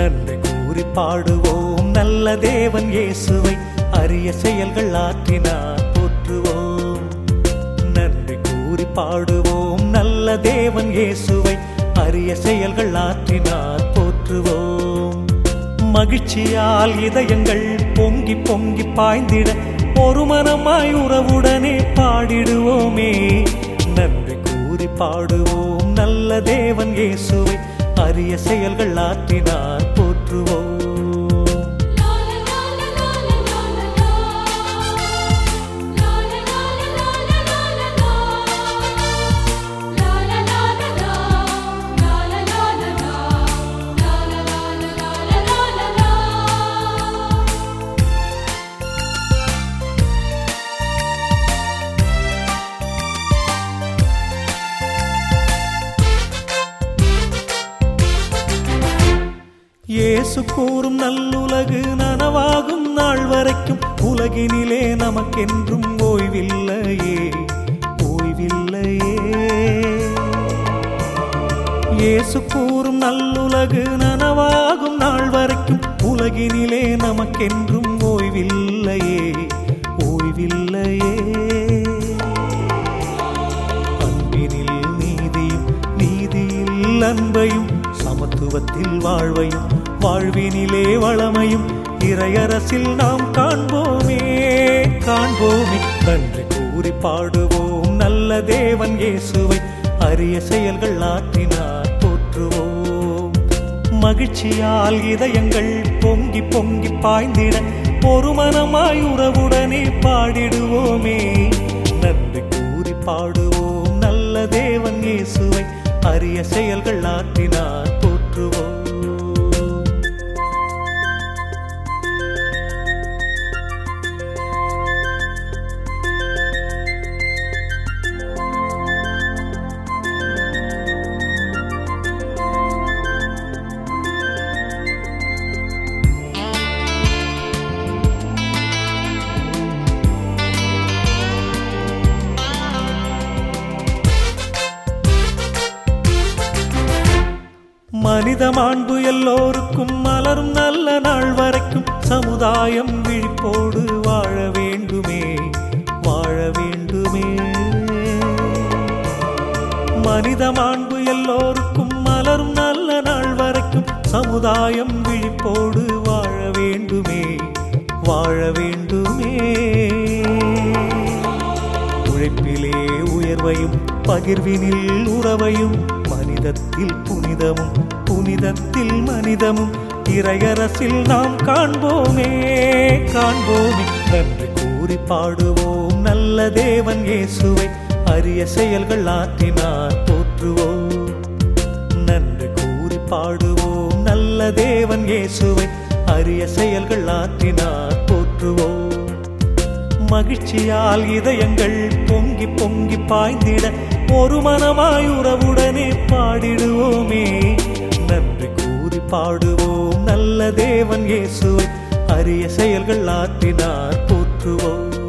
நன்றி கூறி பாடுவோம். நல்ல தேவன் இயேசுவை அரிய செயல்கள் ஆற்றினார் போற்றுவோம். நன்றி கூறி பாடுவோம். நல்ல தேவன் இயேசுவை அரிய செயல்கள் ஆற்றினார் போற்றுவோம். மகிழ்ச்சியால் இதயங்கள் பொங்கி பொங்கி பாய்ந்திட ஒரு மனமாய் உறவுடனே பாடிடுவோமே. நன்றி கூறி பாடுவோம். நல்ல தேவன் இயேசுவை அரிய செயல்கள் ஆற்றினார் போற்றுவோம். இயேசு கூறும் நல்லுலகு நனவாகும் நாள் வரைக்கும். உலகினிலே நமக்கென்றும் ஓய்வில்லையே ஓய்வில்லையே. இயேசு கூறும் நல்லுலகு நனவாகும் நாள் வரைக்கும். உலகினிலே நமக்கென்றும் ஓய்வில்லையே ஓய்வில்லையே. அன்பினில் நீதியும் நீதியில் அன்பையும் சமத்துவத்தில் வாழ்வையும் வாழ்வினிலே வளமையும் இறையரசில் நாம் காண்போமே காண்போமே. நன்றி கூறி பாடுவோம் நல்ல தேவன் இயேசுவை. அரிய செயல்கள் ஆற்றினார் போற்றுவோம். மகிழ்ச்சியால் இதயங்கள் பொங்கி பொங்கி பாய்ந்திட ஒரு மனமாய் உறவுடனே பாடிடுவோமே. நன்றி கூறி பாடுவோம் நல்ல தேவன் இயேசுவை. அரிய செயல்கள் ஆற்றினார் போற்றுவோம். மனித மாண்பு எல்லோருக்கும் மலரும் நல்ல நாள் வரைக்கும் சமுதாயம் விழிப்போடு வாழ வேண்டுமே வாழ வேண்டுமே. மனித மாண்பு எல்லோருக்கும் மலரும் நல்ல நாள் வரைக்கும் சமுதாயம் விழிப்போடு வாழ வேண்டுமே வாழ வேண்டுமே. உழைப்பிலே உயர்வையும் பகிர்வினில் உறவையும் மனிதத்தில் புனிதமும் புனிதத்தில் மனிதமும் இறையரசில் நாம் காண்போமே காண்போமே. நன்றி கூறி பாடுவோம் நல்ல தேவன் இயேசுவை. அரிய செயல்கள் ஆற்றினார் போற்றுவோம். நன்றி கூறி பாடுவோம் நல்ல தேவன் இயேசுவை. அரிய செயல்கள் ஆற்றினார் போற்றுவோம். மகிழ்ச்சியால் இதயங்கள் பொங்கி பொங்கி பாய்ந்திட ஒரு மனமாய் உறவுடனே பாடிடுவோமே. நன்றி கூறி பாடுவோம். நல்ல தேவன் இயேசுவை அரிய செயல்கள் ஆற்றினார் போற்றுவோம்.